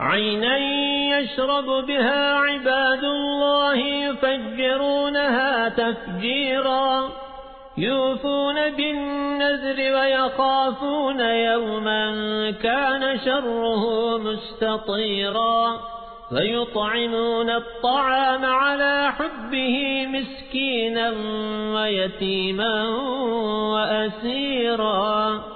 عينا يشرب بها عباد الله يفجرونها تفجيرا يوفون بالنذر ويخافون يوما كان شره مستطيرا فيطعمون الطعام على حبه مسكينا ويتيما وأسيرا.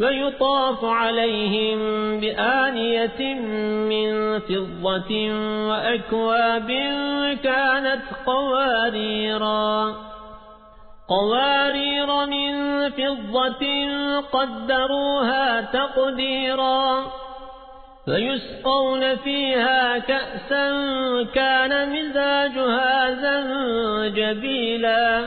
ويطاف عليهم بآنية من فضة وأكواب كانت قواريرا. قوارير من فضة قدروها تقديرا. فيسقون فيها كأسا كان مزاجها زنجبيلا.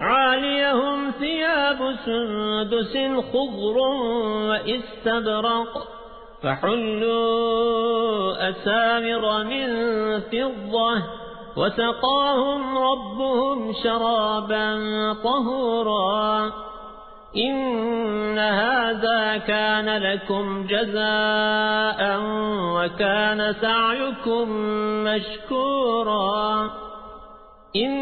عاليهم ثياب سندس خضر وإستبرق فحلوا أسامر من فضة وسقاهم ربهم شرابا طهورا إن هذا كان لكم جزاء وكان سعيكم مشكورا إنا